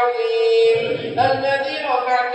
العظيم الذي رفعت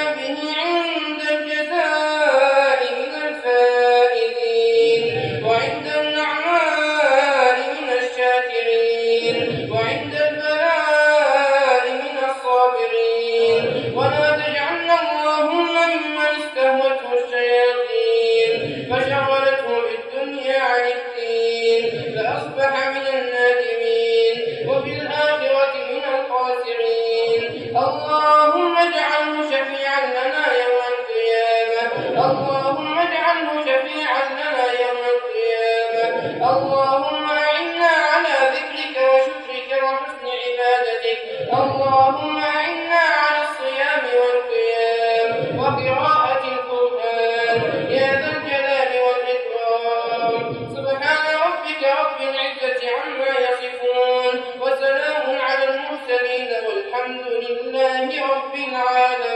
فأصبح من النادمين وفي الآخرة من الخاسرين. اللهم اجعله شفيعا لنا يوم القيامة. عما يصفون. وسلام على المرسلين والحمد لله رب العالمين.